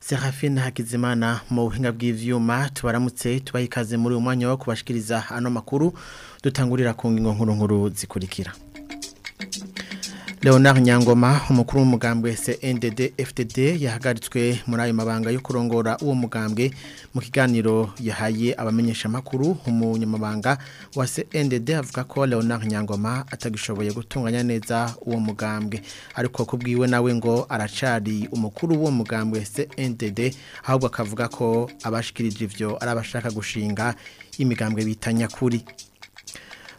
Serafine Hakizimana mu buhinga bw'ivyuma tubaramutse tubaye muri umwanya wo kubashikiriza ano makuru dutangurira ku ngingo nkuru nkuru zikurikira leonard nyangoma umukuru w'umugambwe cndd FTD yahagaritswe muri ayo mabanga yo kurongora uwo mugambwe mu kiganiro yahaye abamenyeshamakuru umunyamabanga wa cndd avuga ko leonard nyangoma atagishoboye gutunganya neza uwo mugambwe ariko kubwiwe nawe ngo aracari umukuru w'uwo mugambwe cndd ahubwo akavuga ko abashikirije ivyo ari abashaka gushinga imigambwe bita nyakuri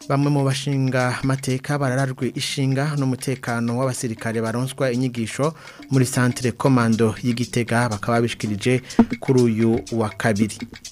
bamwe mu bashinga mateka barararwe ishinga n'umutekano w'abasirikare baronswa inyigisho muri santire komando y'igitega bakaba babishikirije kuri uyu wa kabiri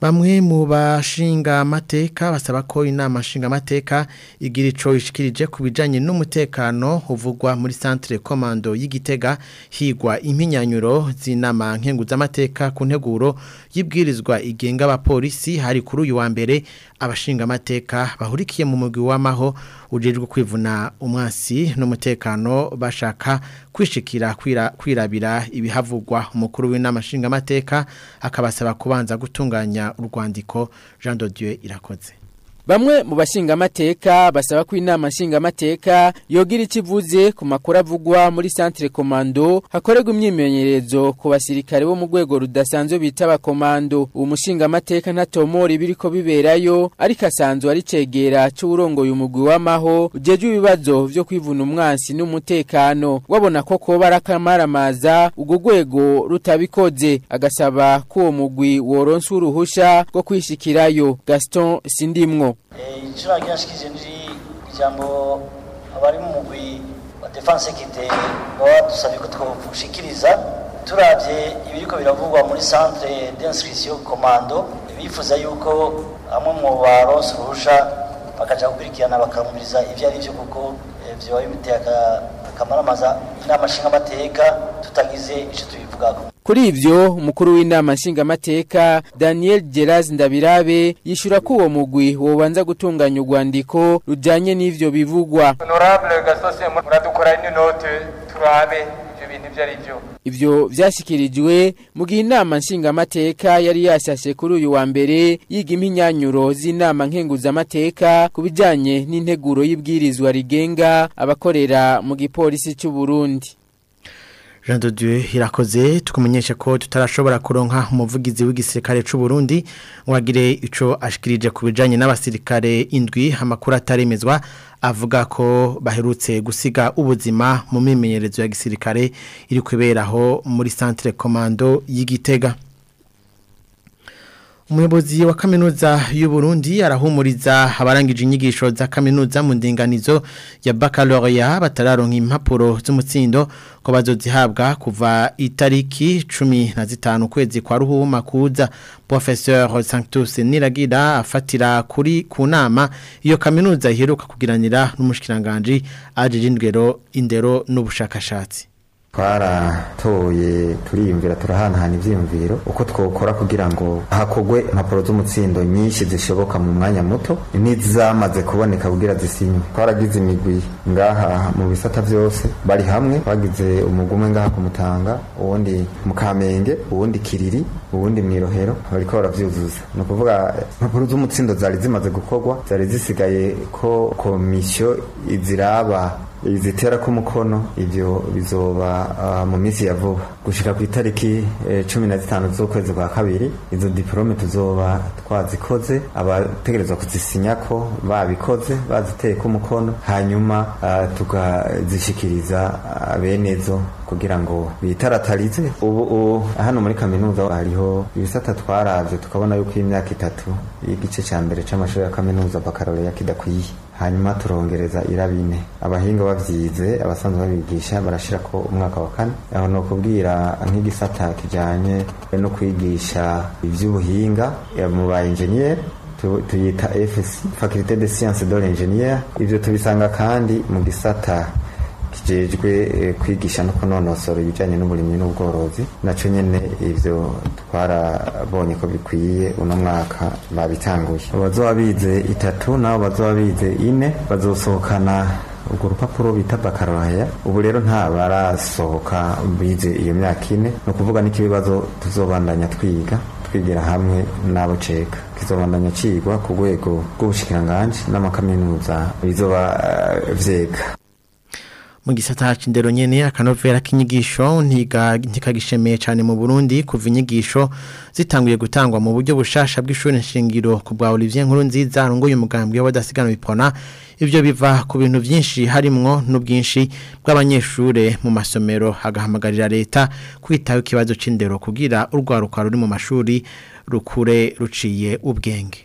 Bamwe mu bashinga amateka basaba ko inama nshinga amateka igira ico ishikirije ku bijanye n'umutekano uvugwa muri centre commando y'Igitega higwa impinyanyuro z'inama nkenguza amateka ku nteguro y'ibwirizwa igenga abapolisi hari kuri uyu wa mbere abashinga amateka bahurikiye mu mugwi w'amaho ujejwe kwivuna umwansi n'umutekano bashaka kwishikira kwirabira ibihavugwa umukuru w'inama nshinga amateka akabasaba kubanza gutunganya urwandiko jean de dieu irakoze bamwe mu bashingamateka basaba ko inama nshingamateka yogira icyo ivuze ku makuru avugwa muri santire komando hakorerwa imyimenyerezo ku basirikare bo mu rwego rudasanzwe bita abakomando uwo mushingamateka ntatomora ibiri biberayo ariko asanzwe ari cegera cy'uwurongoye umugwi w'amaho ugejeje ibibazo byo kwivuna umwansi n'umutekano wabona ko ko arakamaramaza urwo rwego rutabikoze agasaba ko uwo mugwi woronsa uruhushya rwo kwishikirayo gaston sindimwo Eh, inshuro akenshi ni ijambo abari mu mugwi wa defanse kite baba badusabye ko twawushikiriza turabye ibiriko biravugwa muri centre d'inscription komando bifuza yuko amwe mu baronse uruhusha bakaja gukurikirana bakamwiriza ibyo ari byo kuko byaba eh, bimuteye kamaramaza inama nshingamateka tutagize icyo tubivugaho kuri ibyo umukuru w'inama nshingamateka daniel Geraz ndabirabe yishyura ko uwo mugwi wobanza gutunganya urwandiko rujyanye n'ibyo bivugwa honorable gasose muradukora ino note turabe ibyo bintu ibyo ari byo Ivyo vyashikirijwe mu gihe inama nshingamateka yari yashashe kuri uyu wa mbere yiga impinyanyuro z'inama nkenguzamateka ku bijyanye n'integuro y'ibwirizwa rigenga abakorera mu gipolisi cy'u Burundi. jean de irakoze tukumenyesha ko tutarashobora kuronka umuvugizi w'igisirikare cy'u Burundi wagire icyo ashikirije ku bijyanye n'abasirikare indwi amakuru ataremezwa avuga ko baherutse gusiga ubuzima mu mimenyerezo ya gisirikare iri kuberaho muri santire komando y'igitega umuyobozi wa kaminuza Burundi arahumuriza abarangije inyigisho za kaminuza mu ndinganizo ya baccalaureat batararonka impapuro z'umutsindo ko bazozihabwa kuva itariki cumi na zitanu ukwezi kwa ruhuma kuza professeur sanctus niragira afatira kuri ku nama iyo kaminuza iheruka kugiranira n'umushikiranganje ajije indero n'ubushakashatsi twaratoye turiyumvira turahanahana ibyiyumviro uko twokora kugira ngo hakogwe impapuro z'umutsindo nyinshi zishoboka mu mwanya muto n'izamaze kuboneka kugira zisinywe twaragize imigwi ngaha mu bisata byose bari hamwe twagize umugume ngaha ku mutanga uwundi mu kamenge ubundi kiriri ubundi mu irohero bariko baravyuzuza ni ukuvuga impapuro z'umutsindo zari zimaze gukorwa zari zisigaye ko komisiyo iziraba zitera ku mukono ibyo bizoba ah, mu minsi ya vuba gushyira ku itariki eh, cumi na zitanu z'ukwezi kwa kabiri izo diporome tuzoba twazikoze abategereza kuzisinya ko babikoze baziteye ko umukono hanyuma ah, tukazishikiriza ah, benezo kugira ngo bitaratarize ubu hano muri kaminuza hariho ibisata twaravye tukabona yuko imyaka itatu y'igice cya mbere c'amashuri ya kaminuza bakarareya kidakwiye hanyuma turongereza irabine abahinga babyize abasanzwe babigisha barashira ko umwaka wa kane aho no kubwira nk'igisata kijanye no kwigisha ivy'ubuhinga mu ba engineer tuyita FSC Faculté de Sciences de l'Ingénieur ibyo tubisanga kandi mu gisata kijejwe eh, kwigisha no kunonosora ibijyanye n'uburimyi n'ubworozi nacyo nyine ibyo twarabonye ko bikwiye uno mwaka babitanguye abazoba bize itatu nabo bazoba bize ine bazosohokana urwo rupapuro bita bakaroraya ubu rero nta barasohoka bize iyo myaka ine ni ukuvuga n'ikibazo tuzobandanya twiga twigira hamwe n'abo ceka kizobandanya cigwa ku rwego rw'ubushikiranganji n'amakaminuza bizoba vyega mu gisata cy'indero nyene akanovera k'inyigisho ntikagishemeye cyane mu Burundi kuva inyigisho zitanguye gutangwa mu buryo bushasha bw'ishuri nshingiro ku bwa Olivier nkuru nziza runguye umugambi w'abadasigana bipona ivyo biva ku bintu byinshi harimo n'ubwinshi bw'abanyeshure mu masomero hagahamagarira leta kwitaho ikibazo c'indero kugira urwaruka ruri mu mashuri rukure ruciye ubwenge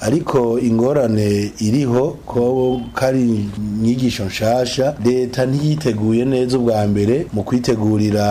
ariko ingorane iriho ko kari inyigisho nshasha leta ntiyiteguye neza ubwa mbere mu kwitegurira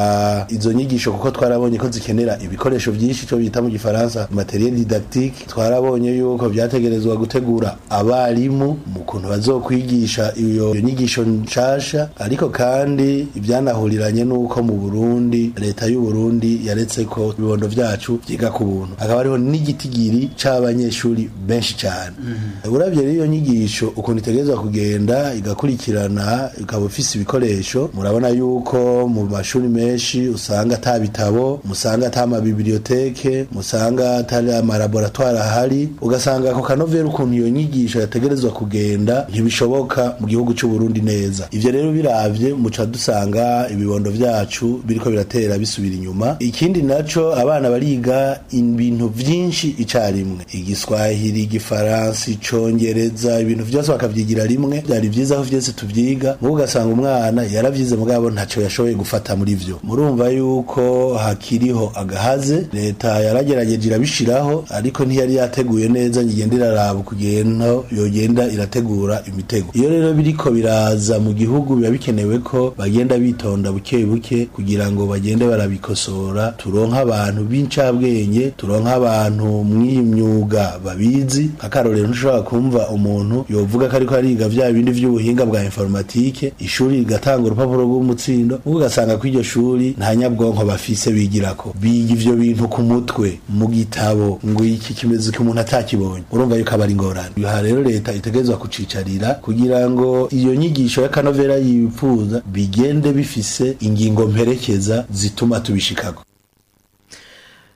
izo nyigisho kuko twarabonye ko zikeneye kubera ibikoresho byinshi cyo bita mu gifaransa materiel didactique twarabonye yuko byategerezwa gutegura abarimu mu kuntu bazokwigisha iyo nyigisho nshasha ariko kandi ibyanahuriranye nuko mu Burundi leta y'u Burundi yaretse ko ibibondo byacu byiga ku buntu akaba ariho n'igitigiri cyabanyeshuri benshi cyane mm mm-hmm. iyo nyigisho ukuntu itegerezwa kugenda igakurikirana ikaba ufise ibikoresho murabona yuko mu mashuri menshi usanga ata bitabo musanga atama biblioteke musanga atari amalaboratwari ahari ugasanga ako kanovera ukuntu iyo nyigisho yategerezwa kugenda ntibishoboka mu gihugu cy'u Burundi neza ivyo rero biravye muca dusanga ibibondo vyacu biriko biratera bisubira inyuma ikindi naco abana bariga ibintu vyinshi icarimwe igiswahili igifaransa icongereza ibintu vyose bakavyigira rimwe byari vyiza aho vyose tuvyiga mu ugasanga umwana yaravyize mugabo ntaco yashoboye gufata muri vyo murumva yuko hakiriho agahaze leta yaragerageje irabishiraho ariko ntiyari yateguye neza ngigenda iraraba kugenda yogenda irategura imitego iyo rero biri ko biraza mu gihugu biba bikenewe ko bagenda bitonda buke buke kugira ngo bagende barabikosora turonka abantu b'incabwenge turonka abantu mw'iyi myuga babizi akarorero ntushobora kumva umuntu yovuga ko ariko ariga bya bindi by'ubuhinga bwa informatike ishuri rigatanga urupapuro rw'umutsindo ugasanga ko iryo shuri nta nyabwonko bafise bigirako yiga ibyo bintu ku mutwe mu gitabo ngo iki kimeze ko umuntu atakibonye urumva yuko aba ari ingorane aha rero leta itegerezwa kucicarira kugira ngo iyo nyigisho ya y'akanovera yifuza bigende bifise ingingo mperekeza zituma tubishikago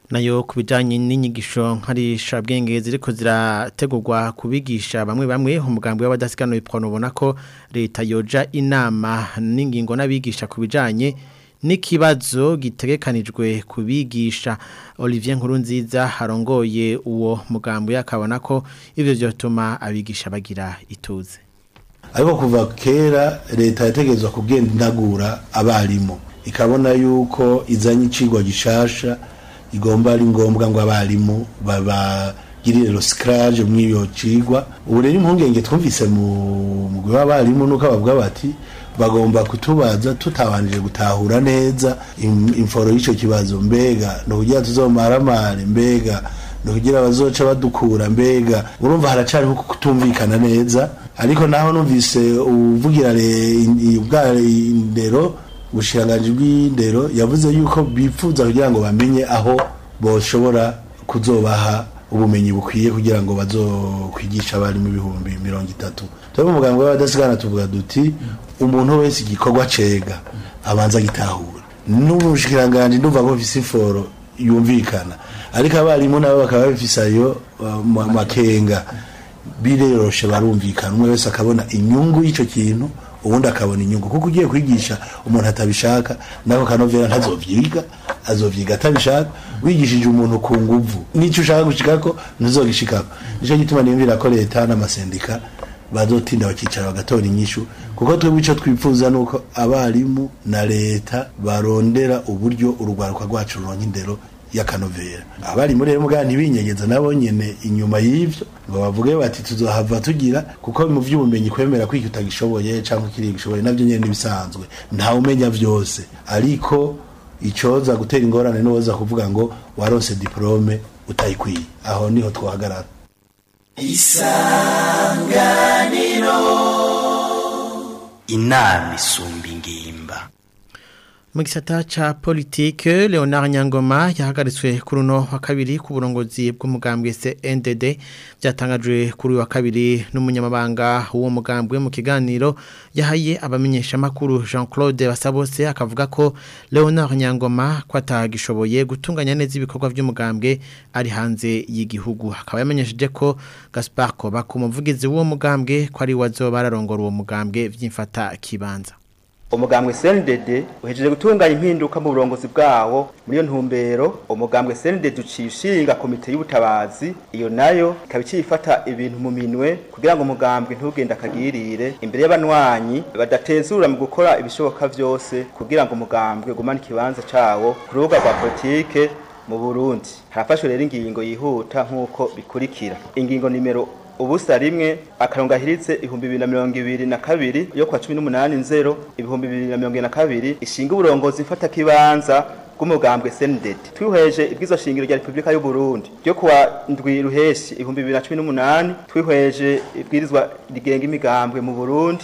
nayo ku bijyanye n'inyigisho nkarisha bwenge ziri ko zirategurwa kubigisha bamwe bamwe umugambi w'abadasiganuye ubona ko leta yoja inama n'ingingo n'abigisha ku bijyanye n'ikibazo gitegekanijwe kubigisha Olivier Nkurunziza harongoye uwo mugambi yakabona ko ibyo byotuma abigisha bagira ituze ariko kuva kera leta yategezwa kugenda inagura abarimu ikabona yuko izanye icigwa gishasha igomba ari ngombwa ngo abarimu babagirire rosikarage muri iyo cigwa ubu rero impungenge twumvise mu mugwi w'abarimu nuko bavuga bati bagomba kutubaza tutabanije gutahura neza imforo y'icyo kibazo mbega ni ukugira tuzomaramare mbega ni ukugira abazoca badukura mbega urumva haracariho kutumvikana neza ariko naho numvise uvugira indero ubushiranganji bw'indero yavuze yuko bifuza kugira ngo bamenye aho boshobora kuzobaha ubumenyi bukwiye kugira ngo bazokwigishe abarimu ibihumbi mirongo itatu turabona umuganga w'abadasigana tuvuga duti umuntu wese igikorwa cega abanza gitahura n'ubushikiranganje ndumva ko bifise yumvikana ariko abarimu nabo bakaba bafise ayo makenga biroroshe barumvikana umwe wese akabona inyungu y'icyo kintu ubundi akabona inyungu kuko ugiye kwigisha umuntu atabishaka nako kanovera ntazovyiga azovyiga atabishaka wigishije umuntu ku nguvu n'icyo ushaka gushikako ntuzogishikako nico gituma niyumvira ko leta n'amasendika bazotinda bakicara bagatora inyishu kuko twebwe icyo twifuza ni uko abarimu na leta barondera uburyo urugwaruka rwacu ruronka indero y'akanovera abarimu rero muganga ntibinyegeza nabo nyene inyuma y’ibyo ngo bavuge bati tuzohava tugira kuko mu vy'ubumenyi kwemera kwiki utagishoboye canke kiri gishoboye navyo nyene nibisanzwe ntawe umenya byose ariko icyoza gutera ingorane n'uwoza kuvuga ngo waronse diporome utayikwiye aho niho twahagarara isanganiro inama isumba ingimba mu gisata cya politike leonard nyangoma yahagaritswe ku runo wa kabiri ku burongozi bw'umugambwe se CNDD byatangajwe kuri wa kabiri n'umunyamabanga w'uwo mugambwe mu kiganiro yahaye abamenyeshamakuru jean claude basabose akavuga ko leonard nyangoma ko gutunganya neza ibikorwa by'umugambwe ari hanze y'igihugu akaba yamenyesheje ko gaspar koba umuvugizi muvugizi w'uwo mugambwe ko ari wazo bararongora uwo mugambwe by'imfata kibanza umugambwe CNDD uhejeje gutunganya impinduka mu burongozi bwawo muri iyo ntumbero umugambwe CNDD ucishinga komite y'ubutabazi iyo nayo ikaba ikifata ibintu mu minwe kugira ngo umugambwe ntugende akagirire imbere y'abanywanyi badatezura mu gukora ibishoboka byose kugira ngo umugambwe gumane ikibanza cawo ku rubuga rwa politike mu Burundi harafashwe rero ingingo yihuta nk'uko bikurikira ingingo nimero ubusa rimwe akarongo ahiritse ibihumbi bibiri na mirongo ibiri na kabiri yo kwa cumi n'umunani nzero ibihumbi bibiri na mirongo ibiri na kabiri ishinga uburongozi kibanza. bw'umugambwe CNDD twihweje ibwizo shingiro rya Repubulika y'u Burundi ryo kuwa ndwi cumi n’umunani twihweje ibwirizwa rigenga imigambwe mu Burundi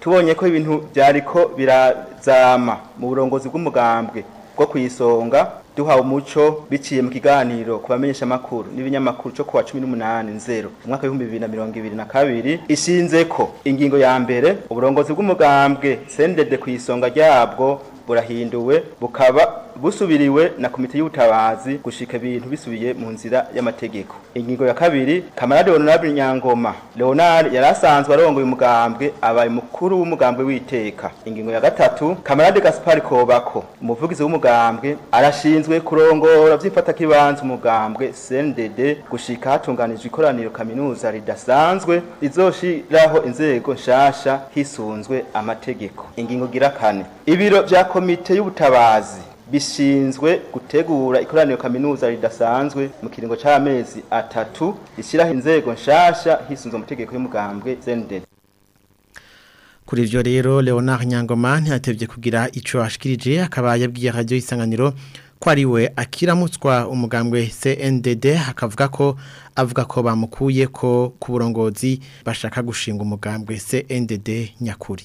tubonye ko ibintu byariko birazama mu burongozi bw'umugambwe bwo ku isonga duhawe umuco biciye mu kiganiro ku bamenyesha makuru n'ibinyamakuru cyo kuwa 18 nzero umwaka na kabiri ishinze ko ingingo ya mbere uburongozi bw'umugambwe sendede ku isonga ryabwo burahinduwe bukaba busubiriwe na komite y'ubutabazi gushika ibintu bisubiye mu nzira y'amategeko ingingo ya kabiri kamarade honorable nyangoma leonard yari asanzwe arongoye umugambwe abaye mukuru w'umugambwe witeka ingingo ya gatatu kamarade gaspar kobako umuvugizi w'umugambwe arashinzwe kurongora by'ifatakibanza umugambwe cndd gushika hatunganijwe ikoraniro kaminuza ridasanzwe rizoshiraho inzego nshasha hisunzwe amategeko ingingo gira kane ibiro bya komite y'ubutabazi bishinzwe gutegura ikoraniro kaminuza ridasanzwe mu kiringo cy'amezi atatu ishyiraho inzego nshasha hisunze amategeko y'umugambwe zendede kuri ibyo rero leonard nyangoma ntihatebye kugira icyo ashikirije akaba yabwiye radiyo isanganiro ko ari we akiramutswa umugambwe cndd akavuga ko avuga ko bamukuye ko ku burongozi bashaka gushinga umugambwe cndd nyakuri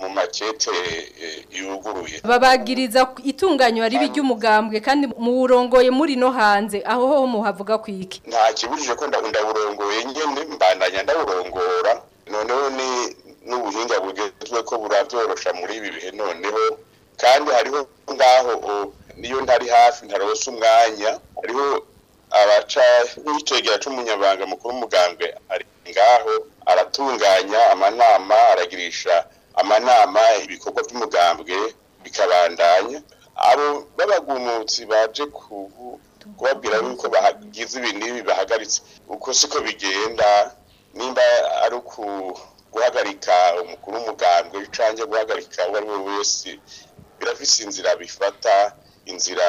mu makete eh, yuguruye babagiriza itunganywa ribi ry'umugambwe kandi muwurongoye muri no hanze aho ho muhavuga ku iki nta kiburije ko ndawurongoye nyine mbandanya ndawurongora noneho n'ubuhinga bugezwe ko burabyorosha muri ibi bihe noneho kandi hariho ngaho niyo ntari hafi ntarose umwanya hariho abaca nk'icyegera cy'umunyabanga mukuru w'umugambwe ari ngaho aratunganya amanama aragirisha amanama ibikorwa by'umugambwe bikabandanya abo b'abagumutsi baje kubabwira yuko bagize ibi n'ibi bahagaritse uko siko bigenda nimba ari guhagarika umukuru w'umugambwe cyangwa guhagarika uwo ari we wese birafise inzira bifata inzira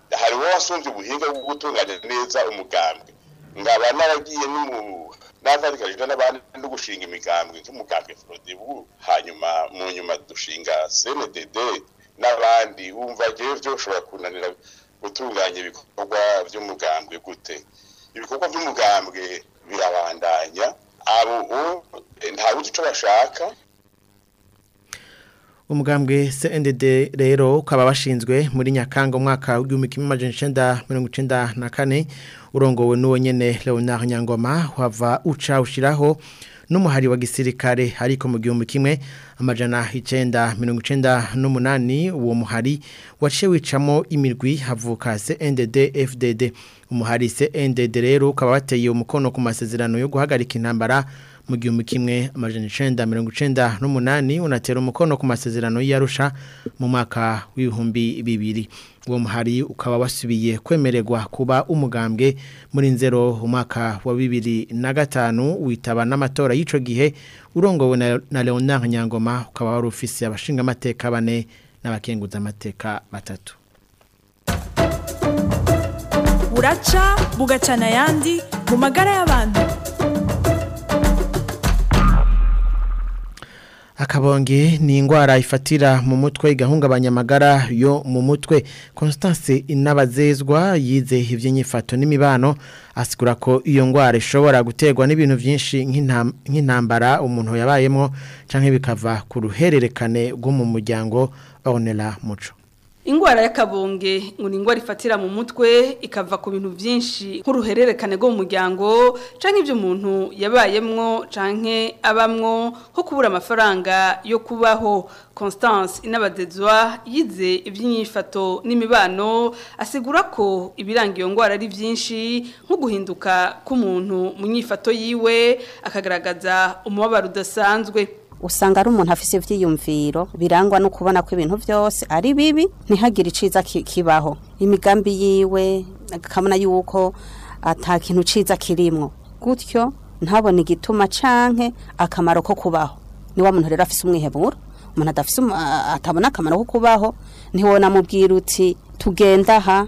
hariho wasumvye ubuhinga bwo gutunganya neza umugambwe ngaba naragiye n'abafatikaje n'abandi no gushinga imigambwe nk'umugambwe Frodebu hanyuma mu nyuma dushinga CNDD n'abandi wumva je byoshobora kunanira gutunganya ibikorwa by'umugambwe gute ibikorwa by'umugambwe birabandanya ubu ntabuze icyo bashaka umugambwe CNDD rero ukaba bashinzwe muri Nyakanga umwaka w'igihumbi kimwe na kane urongowe n'uwo nyene Leonard Nyangoma wava uca ushiraho n'umuhari wa gisirikare ariko mu gihumbi kimwe amajana icyenda mirongo icyenda n'umunani uwo muhari waciye wicamo imirwi havuka CNDD FDD umuhari CNDD rero ukaba wateye umukono ku masezerano yo guhagarika intambara mu gihumbi kimwe amajana icenda mirongo n'umunani unatera umukono ku masezerano y'arusha mu mwaka w'ibihumbi bibiri uwo muhari ukaba wasubiye kwemeregwa kuba umugambwe muri nzero umwaka wa bibiri na gatanu witaba n'amatora y'ico gihe urongowe na Leonard Nyangoma ukaba wari ufise abashinga amateka bane n'abakenguza amateka batatu buraca bugacana ayandi mu magara y'abantu akabonge ni indwara ifatira mu mutwe igahungabanya amagara yo mu mutwe constance inabazezwa yize iby'inyifato n'imibano asigura ko iyo ndwara ishobora gutegwa n'ibintu byinshi nk'intambara umuntu yabayemo cyangwa bikava ku ruhererekane rwo mu muryango ornera muco ingwara y'akabonge ngo ni ingwara ifatira mu mutwe ikava ku bintu byinshi nk'uruhererekane rwo mu muryango cyangwa iby'umuntu yabayemwo canke abamwo ho kubura amafaranga yo kubaho constance inabadezwa yize iby'inyifato n'imibano asigura ko ibiranga iyo ndwara ari byinshi nko guhinduka k'umuntu mu nyifato yiwe akagaragaza umubabaro udasanzwe usanga ari umuntu afite ibyiyumviro birangwa no kubona ko ibintu byose ari bibi ntihagire iciza kibaho imigambi yiwe akamenya yuko atakintu ciza kirimwo gutyo ntabona igituma canke akamaro ko kubaho niwa muntu rero afite umwiheburo umuntu adafite um, atabona akamaro ko kubaho ntiwona uti tugenda aha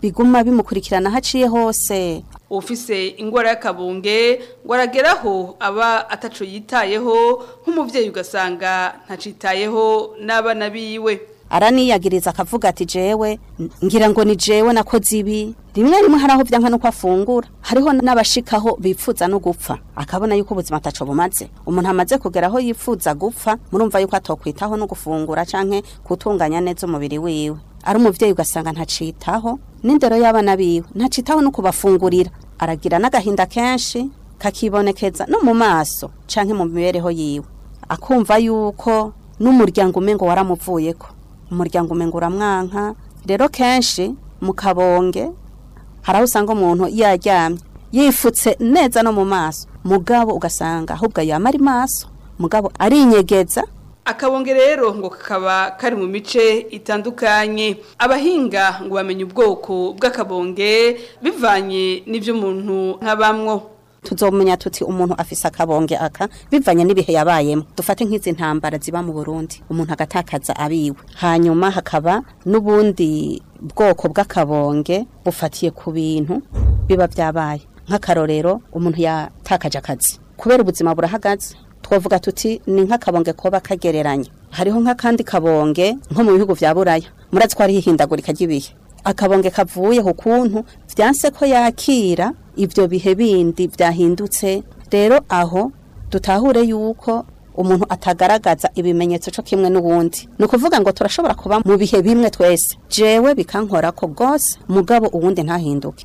biguma bimukurikirana haciye hose ufise ingwara y'akabunge ngo arageraho aba ataco yitayeho nk'umubyeyi ugasanga ntacitayeho n'abana biwe araniyagiriza akavuga ati jewe ngira ngo ni jewe nakoze ibi rimwe rimwe hari aho byanka nuko afungura hariho n'abashikaho bifuza no gupfa akabona yuko ubuzima ataco bumaze umuntu amaze kugera aho yifuza gupfa murumva yuko atokwitaho no gufungura canke kutunganya neza umubiri wiwe ari umubyeyi ugasanga ntacitaho n'indero y'abana biwe ntacitaho no kubafungurira aragira n'agahinda kenshi kakibonekeza no mu maso canke mu mibereho yiwe akumva yuko n'umuryango umengo ko umuryango umenguramwanka rero kenshi mu kabonge hari aho usanga umuntu yaryamye yifutse neza no mu maso mugabo ugasanga ahubwo yamara maso mugabo arinyegeza akabonge rero ngo kakaba kari mu mice itandukanye abahinga ngo bamenye ubwoko bw'akabonge bivanye n'ibyo umuntu nk'abamwo tuzomenya tuti umuntu afise akabonge aka bivanye n'ibihe yabayemo dufate nk'izi ntambara ziba mu Burundi umuntu agatakaza abiwe hanyuma hakaba n'ubundi bwoko bw'akabonge bufatiye ku bintu biba byabaye nk'akarorero umuntu yatakaje akazi kubera ubuzima burahagaze twavuga tuti ni nk'akabonge koba kagereranye hariho nk'akandi kabonge nko mu bihugu bya buraya muratsi ko hariho ihindagurika ry'ibihe akabonge kavuye ku kuntu byanse ko yakira ibyo bihe bindi byahindutse rero aho dutahure yuko umuntu atagaragaza ibimenyetso cyo kimwe n'ubundi ni ukuvuga ngo turashobora kuba mu bihe bimwe twese jewe bikankora ko rwose mugabo ubundi ntahinduke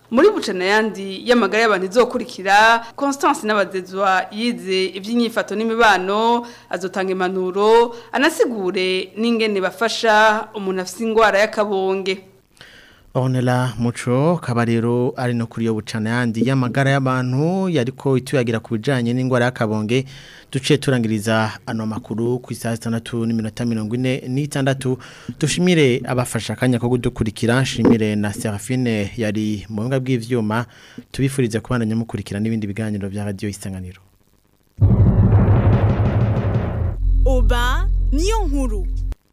muri bucana yandi y'amagara y'abantu izokurikira Constance n'abadezwa yize iby'inyifato n'imibano azotanga impanuro anasigure n'ingene bafasha umuntu afite indwara y'akabonge Onela muco kabarero ari no kuri yo bucana yandi yamagara y'abantu yariko ituyagira kubijanye n'ingwara yakabonge duce turangiriza ano makuru ku isaha 6:46 dushimire abafasha kanya ko gudukurikira nshimire na Serafine yari mu mbwa bw'ivyuma tubifurize kubandanya mukurikira n'ibindi biganiro bya radio isanganiro Oba niyo nkuru